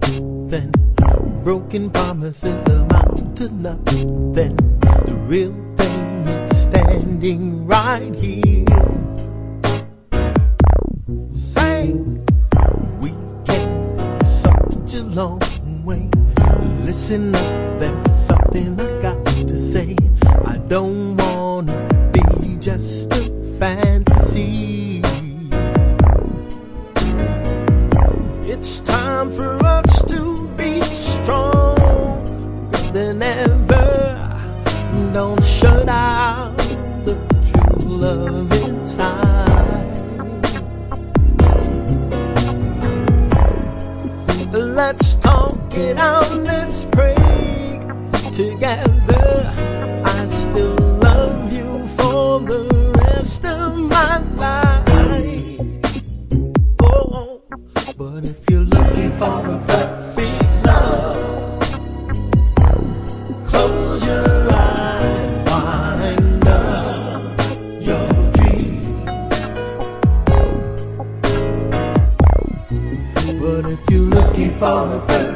nothing. Broken promises amount to nothing. The real thing is standing right here. Say we came such a long way. Listen up, there's something I got to say. I don't wanna be it out, let's pray together. I still love you for the rest of my life. Oh, oh. but if you're looking for a perfect love, close your eyes, wind up your dream. But if you're looking for a perfect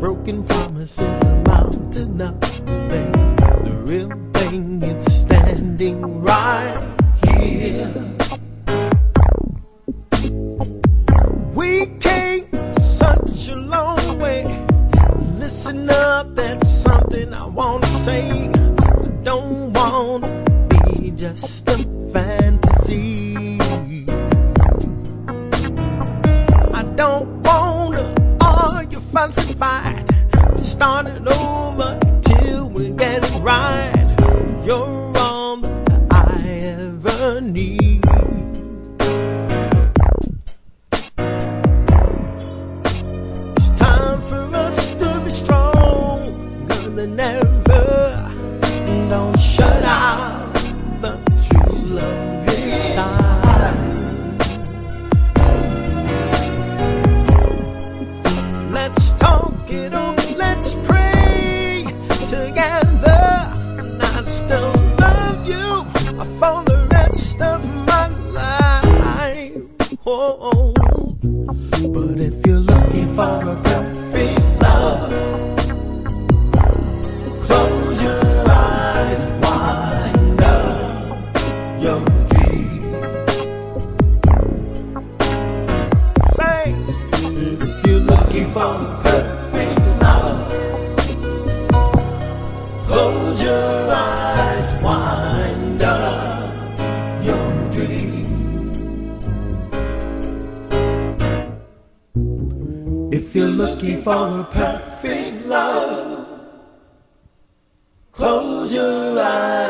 broken promises amount to nothing. The real thing is standing right here. We came such a long way. Listen up, that's something I wanna say. I don't wanna be just a fantasy. Let's start it over till we get it right. You're all that I ever need. It's time for us to be stronger than ever. Oh, but if you're looking for a perfect love, close your eyes, wind up your dream. Say, if you're looking for If you're looking for a perfect love, close your eyes,